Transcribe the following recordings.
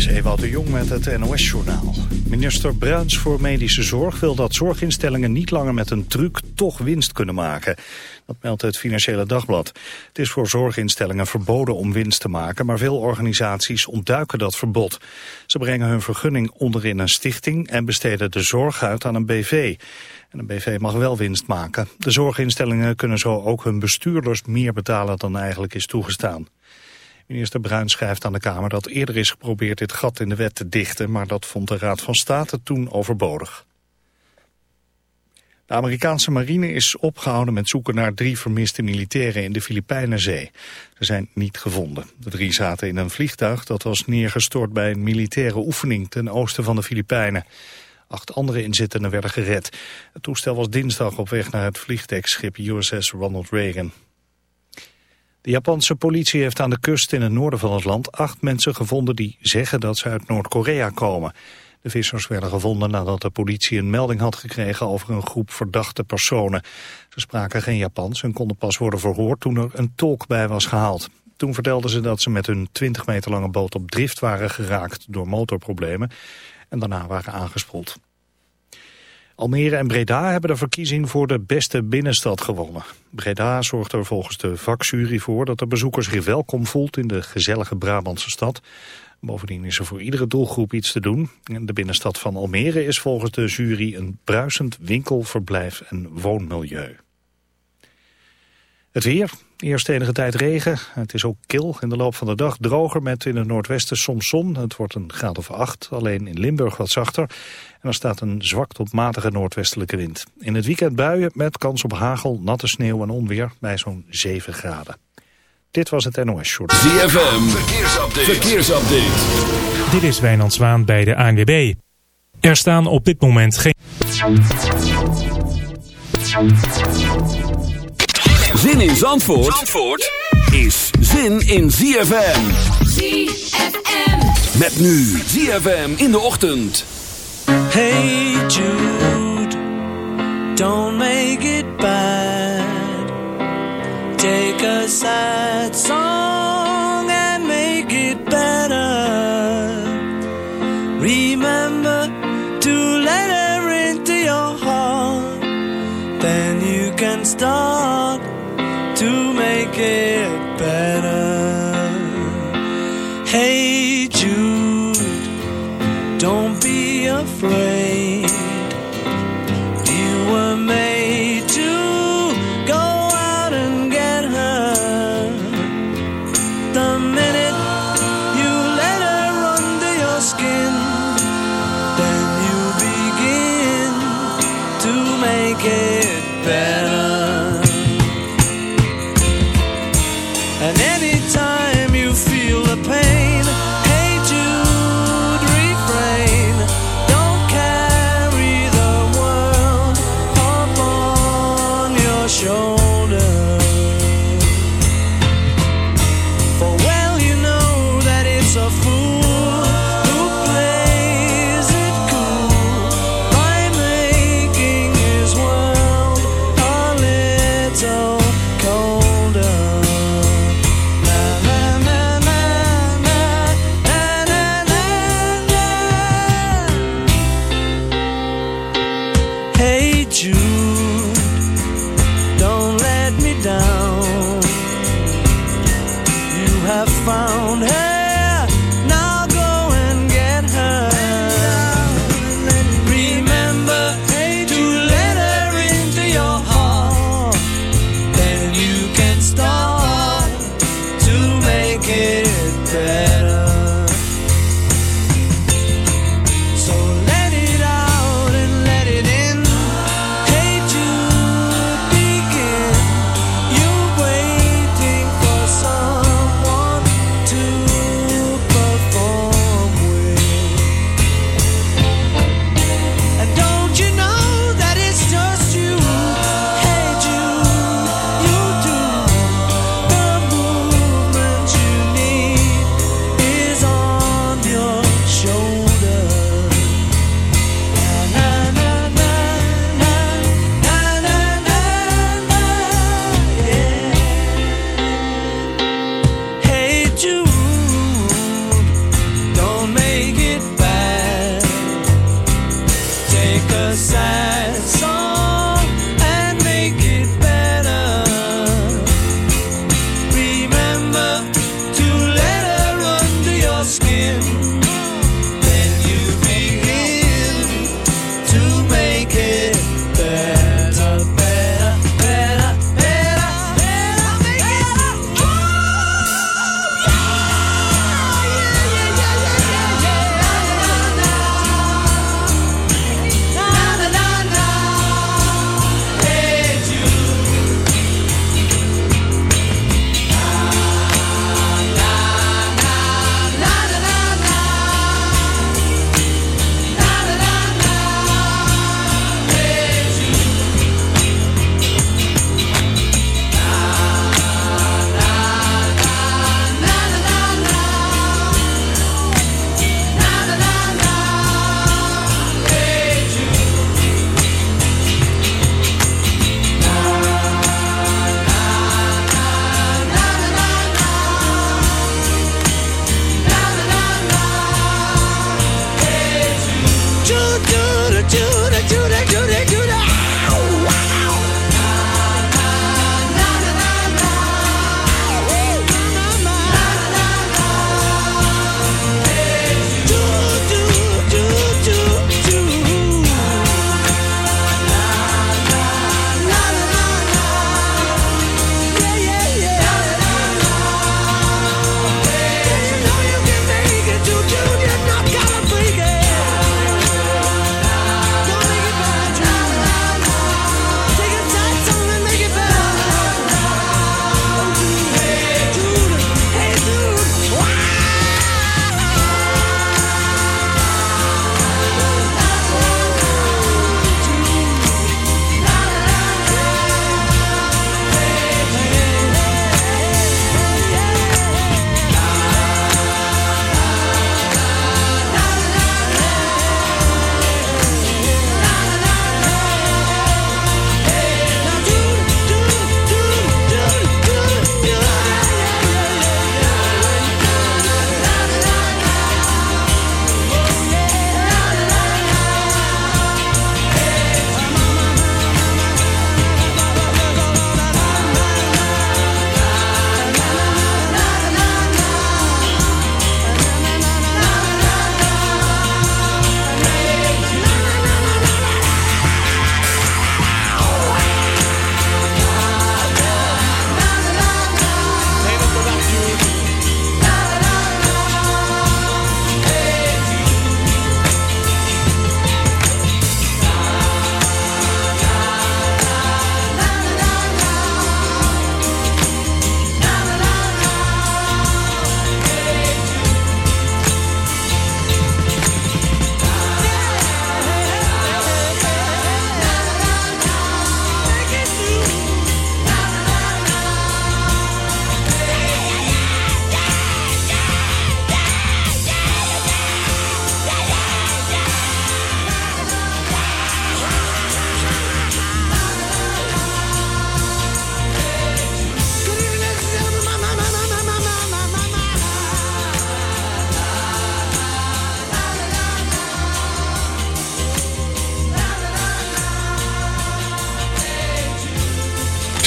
is Ewout de Jong met het NOS-journaal. Minister Bruins voor Medische Zorg wil dat zorginstellingen niet langer met een truc toch winst kunnen maken. Dat meldt het Financiële Dagblad. Het is voor zorginstellingen verboden om winst te maken, maar veel organisaties ontduiken dat verbod. Ze brengen hun vergunning onderin een stichting en besteden de zorg uit aan een BV. En een BV mag wel winst maken. De zorginstellingen kunnen zo ook hun bestuurders meer betalen dan eigenlijk is toegestaan. Minister Bruin schrijft aan de Kamer dat eerder is geprobeerd dit gat in de wet te dichten, maar dat vond de Raad van State toen overbodig. De Amerikaanse marine is opgehouden met zoeken naar drie vermiste militairen in de Filipijnenzee. Ze zijn niet gevonden. De drie zaten in een vliegtuig dat was neergestort bij een militaire oefening ten oosten van de Filipijnen. Acht andere inzittenden werden gered. Het toestel was dinsdag op weg naar het vliegdekschip USS Ronald Reagan. De Japanse politie heeft aan de kust in het noorden van het land acht mensen gevonden die zeggen dat ze uit Noord-Korea komen. De vissers werden gevonden nadat de politie een melding had gekregen over een groep verdachte personen. Ze spraken geen Japans en konden pas worden verhoord toen er een tolk bij was gehaald. Toen vertelden ze dat ze met hun 20 meter lange boot op drift waren geraakt door motorproblemen en daarna waren aangespoeld. Almere en Breda hebben de verkiezing voor de beste binnenstad gewonnen. Breda zorgt er volgens de vakjury voor dat de bezoeker zich welkom voelt in de gezellige Brabantse stad. Bovendien is er voor iedere doelgroep iets te doen. De binnenstad van Almere is volgens de jury een bruisend winkel, verblijf en woonmilieu. Het weer, eerst enige tijd regen. Het is ook kil in de loop van de dag. Droger met in het noordwesten soms zon. Het wordt een graad of acht. Alleen in Limburg wat zachter. En er staat een zwak tot matige noordwestelijke wind. In het weekend buien met kans op hagel, natte sneeuw en onweer bij zo'n 7 graden. Dit was het NOS Short. ZFM, verkeersupdate. verkeersupdate. Dit is Wijnand Zwaan bij de ANWB. Er staan op dit moment geen... Zin in Zandvoort, Zandvoort is zin in ZFM. ZFM. Met nu ZFM in de ochtend. Hey Jude, don't make it bad. Take a sad song que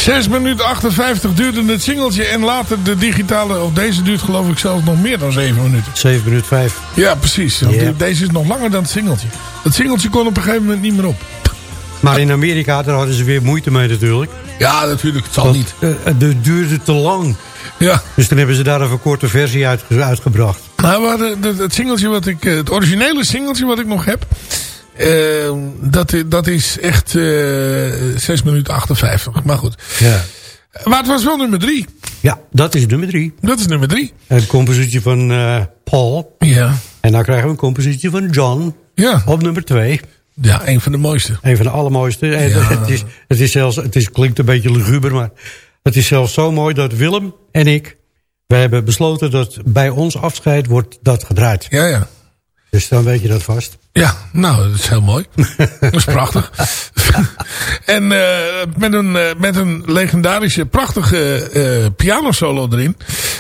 6 minuten 58 duurde het singeltje. En later de digitale, of deze duurt geloof ik zelfs nog meer dan 7 minuten. 7 minuten 5. Ja, precies. Deze is nog langer dan het singeltje. Het singeltje kon op een gegeven moment niet meer op. Maar in Amerika, daar hadden ze weer moeite mee natuurlijk. Ja, natuurlijk. Het zal Want, niet. eh, het duurde te lang. Ja. Dus toen hebben ze daar een korte versie uit, uitgebracht. Nou, we hadden het, het singeltje wat ik, eh, het originele singeltje wat ik nog heb, eh, dat, dat is echt eh 6 minuten 58. Maar goed. Ja. Maar het was wel nummer 3. ja, dat is nummer drie. Dat is nummer 3. Een compositie van eh, Paul. Ja. En dan krijgen we een compositie van John Ja. op nummer twee. Ja, een van de mooiste. Een van de allermooiste. Ja. Het, is, het, is zelfs, het is, klinkt een beetje luguber, maar het is zelfs zo mooi dat Willem en ik... wij hebben besloten dat bij ons afscheid wordt dat gedraaid. Ja, ja. Dus dan weet je dat vast. Ja, nou, dat is heel mooi. dat is prachtig. en eh, met, een, eh, met een legendarische, prachtige eh pianosolo erin.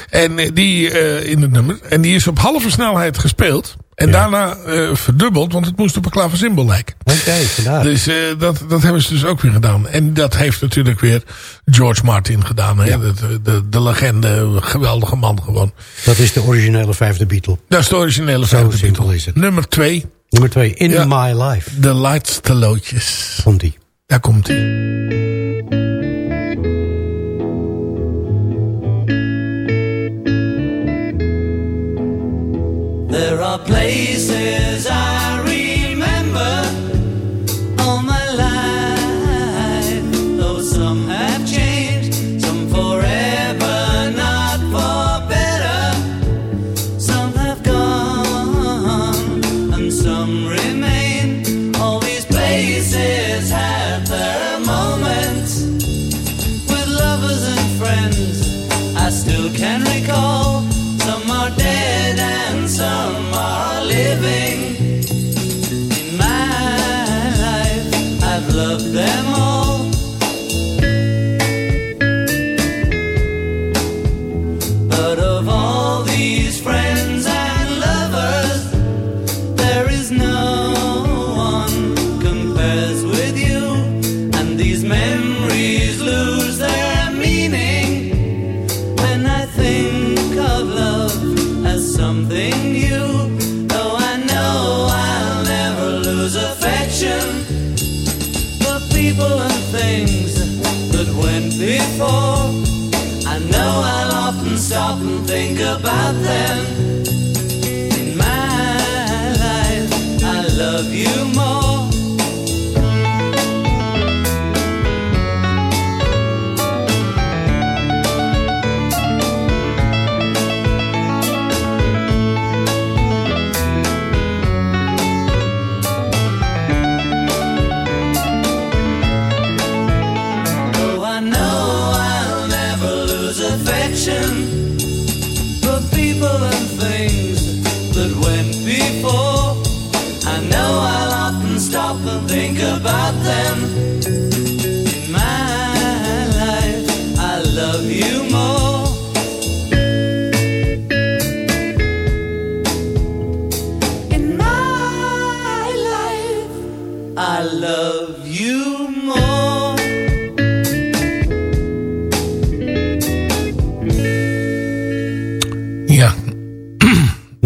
En die eh, in het nummer. En die is op halve snelheid gespeeld. En daarna eh, verdubbeld, want het moest op een klaversymbol lijken. Oké, vandaar. Dus eh, dat, dat hebben ze dus ook weer gedaan. En dat heeft natuurlijk weer George Martin gedaan. Hè? De, de, de legende, geweldige man gewoon. Dat is de originele vijfde Beatle. Dat is de originele vijfde Beatle. is het. Nummer twee, Nummer twee, In Ja. My Life. de laatste loodjes. Komt die. Daar komt hij. There are places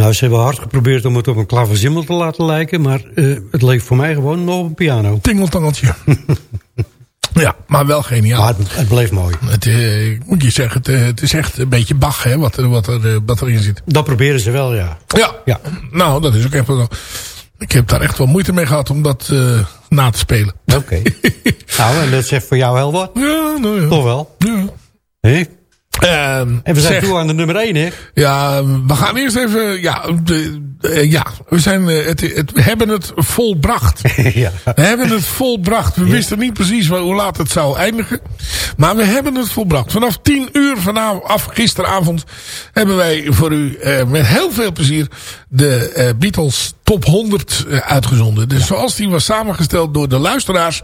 Nou, ze hebben hard geprobeerd om het op een klaverzimmel te laten lijken. Maar eh, het leek voor mij gewoon nog op een piano. Tingeltangeltje. ja, maar wel geniaal. Maar het, het bleef mooi. Het, eh, ik moet je zeggen, het, eh, het is echt een beetje Bach hè, wat, er, wat, er, wat erin zit. Dat proberen ze wel, ja. Ja. Ja. nou dat is ook echt wel zo. Ik heb daar echt wel moeite mee gehad om dat na te spelen. Oké. nou, en dat zegt voor jou heel wat. Ja, nou ja. Toch wel. Ja. Hè? Ehm, En we zijn zeg, toe aan de nummer 1, hè? Ja, we gaan eerst even... Ja, de, eh, ja we, zijn, eh, het, het, we hebben het volbracht. ja. We hebben het volbracht. We wisten niet precies hoe laat het zou eindigen. Maar we hebben het volbracht. Vanaf 10 uur vanaf af, gisteravond hebben wij voor u eh, met heel veel plezier de eh, Beatles Top 100 eh, uitgezonden. Dus zoals die was samengesteld door de luisteraars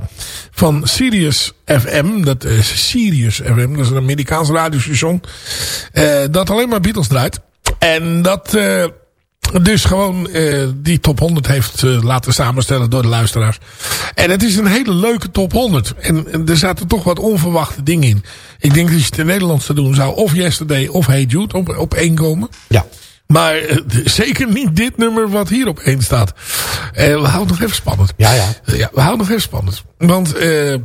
van Sirius FM. Dat is Sirius FM, dat is een Amerikaans radiostation. eh, dat alleen maar Beatles draait. En dat... eh, dus gewoon eh, die top 100 heeft laten samenstellen door de luisteraars. En het is een hele leuke top 100. En, en er zaten toch wat onverwachte dingen in. Ik denk dat je het in Nederlands zou doen zou of Yesterday of Hey Jude op, op één komen. Ja. Maar eh, zeker niet dit nummer wat hier op één staat. Eh, we houden nog even spannend. Ja, ja. Ja, we houden nog even spannend. Want, eh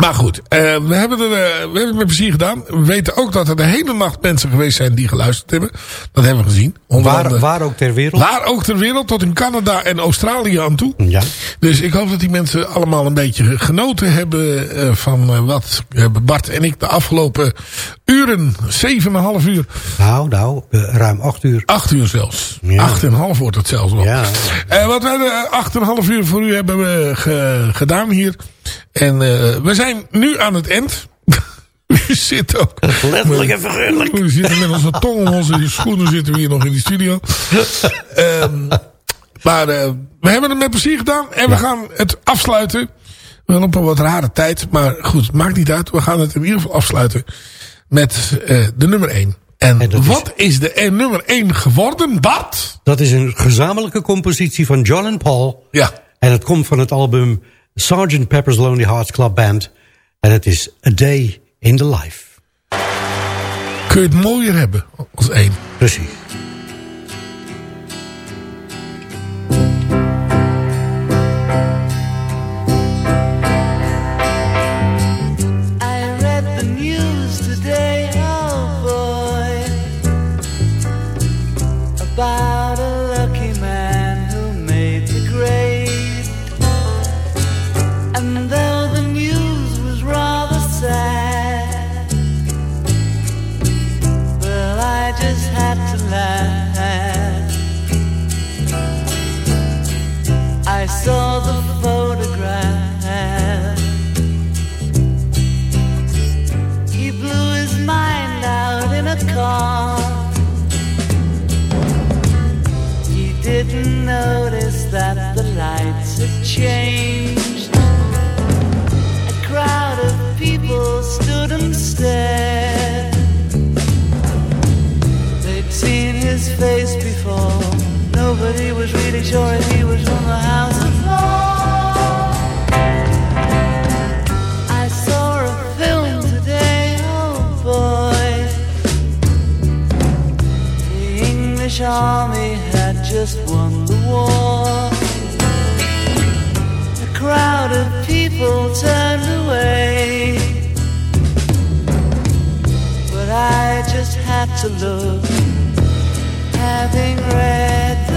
maar goed, eh, we, hebben er, eh, we hebben het met plezier gedaan. We weten ook dat er de hele nacht mensen geweest zijn die geluisterd hebben. Dat hebben we gezien. Waar, andere- waar ook ter wereld. Waar ook ter wereld, tot in Canada en Australië aan toe. Ja. Dus ik hoop dat die mensen allemaal een beetje genoten hebben eh, van wat Bart en ik de afgelopen uren, 7,5 uur, Nou, nou, ruim acht uur. 8 uur zelfs. Ja. 8,5 wordt het zelfs wel. Ja. Wat wij de 8,5 uur voor u hebben we gedaan hier. En eh, we zijn nu aan het eind. U zit ook. Letterlijk en figuurlijk. We zitten met onze tong om onze schoenen zitten we hier nog in die studio. Ehm, maar eh, we hebben het met plezier gedaan. En we gaan het afsluiten. Wel op een wat rare tijd. Maar goed, maakt niet uit. We gaan het in ieder geval afsluiten. Met eh, de nummer 1. En, En dat is- wat is de eh, nummer 1 geworden, Bart? Dat is een gezamenlijke compositie van John en Paul. Ja. En het komt van het album Sgt. Pepper's Lonely Hearts Club Band. En het is A Day in the Life. Kun je het mooier hebben als één. Precies. Changed. A crowd of people stood and stared. They'd seen his face before. Nobody was really sure if he was from the House of Lords. I saw a film today, oh boy. The English army had just won the war. Crowd of people turned away. But I just had to look, having read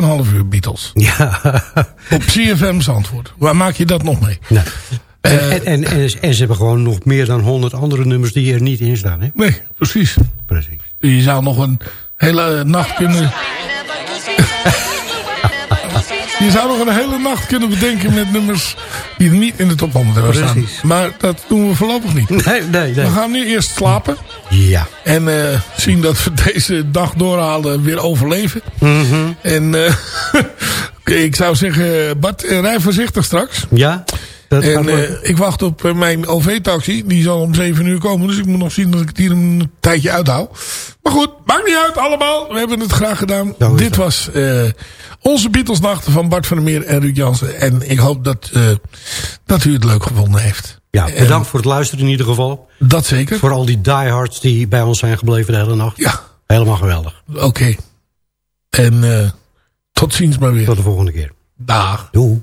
8,5 uur Beatles. Ja. Op CFM Zandvoort. Waar maak je dat nog mee? Nou. En, en, en, en, en ze hebben gewoon nog meer dan 100 andere nummers die er niet in staan. Hè? Nee, precies. Precies. Je zou nog een hele nacht kunnen... Je zou nog een hele nacht kunnen bedenken met nummers die er niet in de top 100 hebben staan. Precies. Maar dat doen we voorlopig niet. Nee, nee, nee. We gaan nu eerst slapen. Ja. En eh, zien dat we deze dag doorhalen weer overleven. Mhm. En eh, ik zou zeggen, Bart, eh, rij voorzichtig straks. Ja? Dat En ik wacht op mijn OV-taxi. Die zal om 7 uur komen. Dus ik moet nog zien dat ik het hier een tijdje uithoud. Maar goed, maakt niet uit allemaal. We hebben het graag gedaan. Dit dat. was onze Beatlesnachten van Bart van der Meer en Ruud Jansen. En ik hoop dat, dat u het leuk gevonden heeft. Ja, bedankt voor het luisteren in ieder geval. Dat zeker. Voor al die diehards die bij ons zijn gebleven de hele nacht. Ja, Helemaal geweldig. oké. En eh, tot ziens maar weer. Tot de volgende keer. Dag. Doei.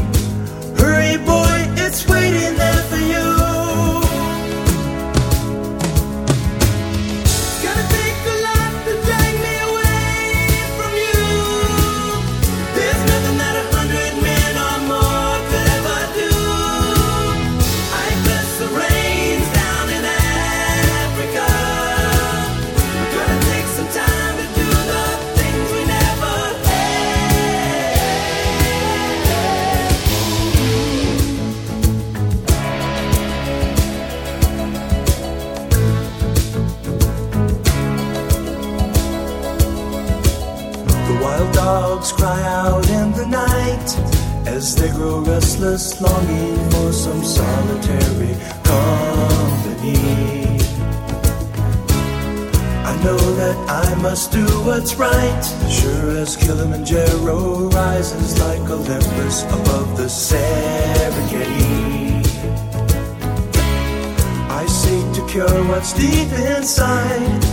deep inside,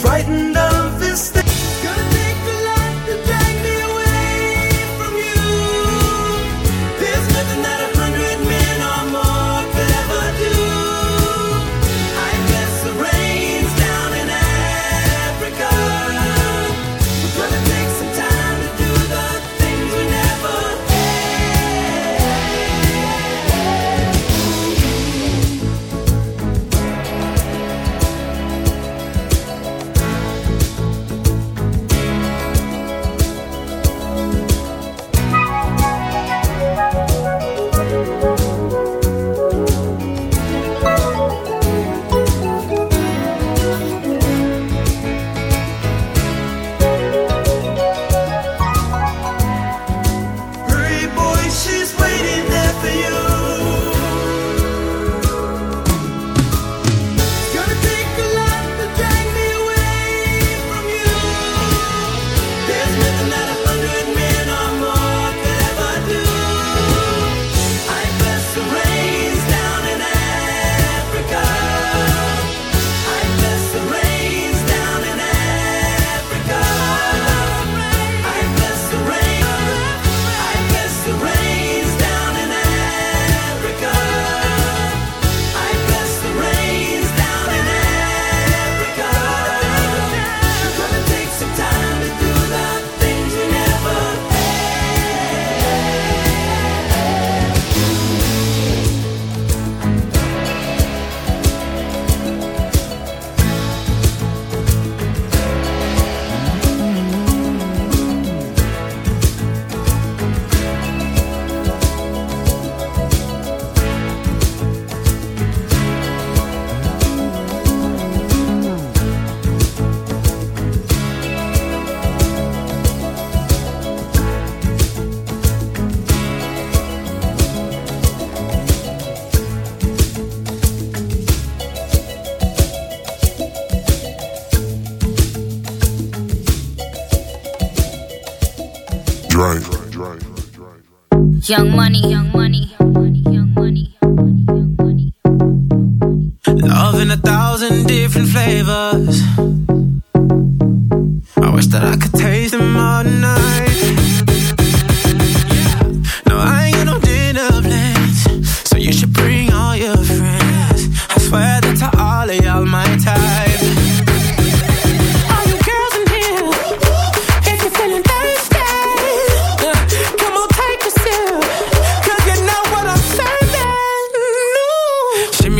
frightened Young money, young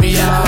me out.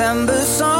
September song,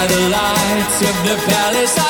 by the lights of the palace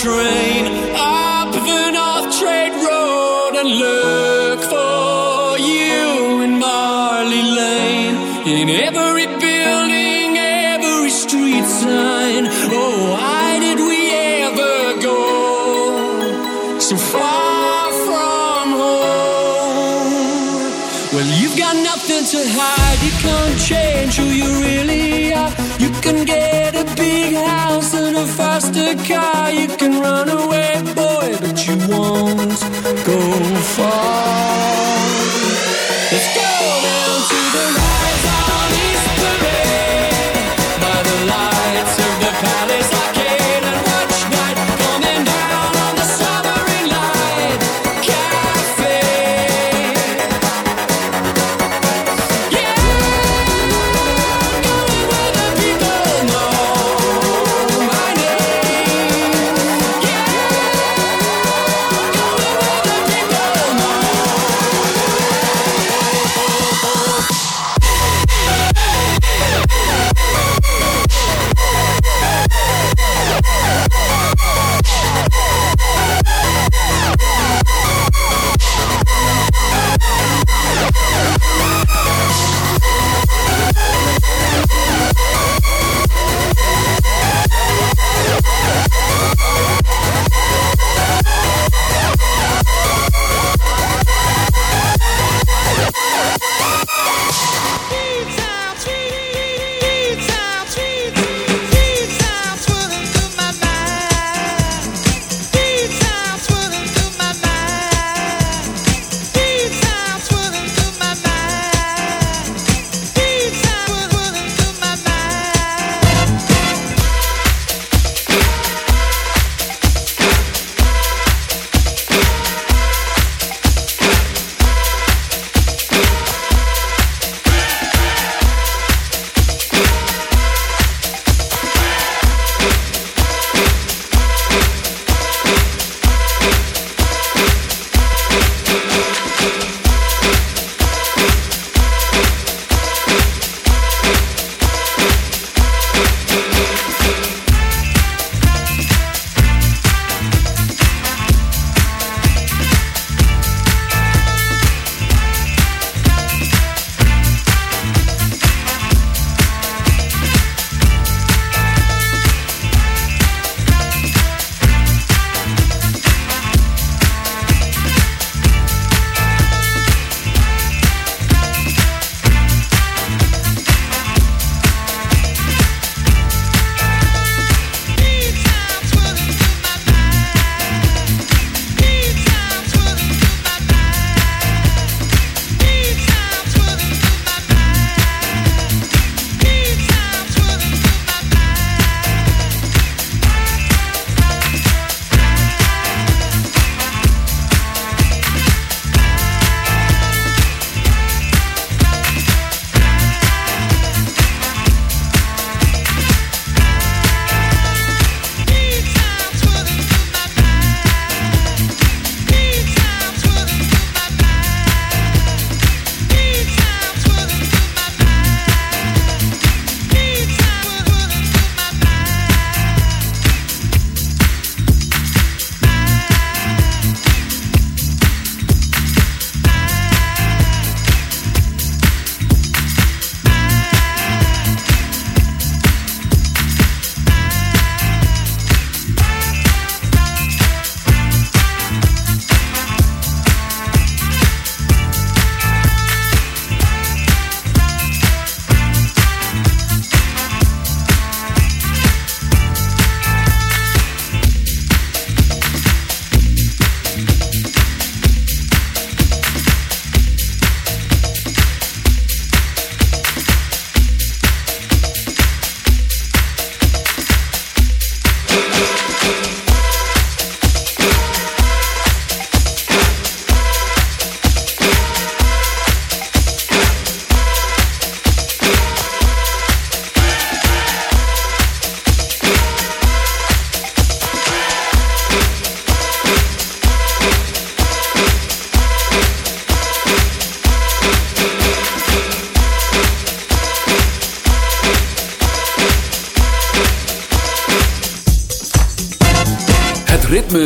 train up the North Trade Road and look for you in Marley Lane. In every building, every street sign. Oh, why did we ever go so far from home? Well, you've got nothing to hide. You can't change who you really are. You can get a big house and a faster car. Can run away,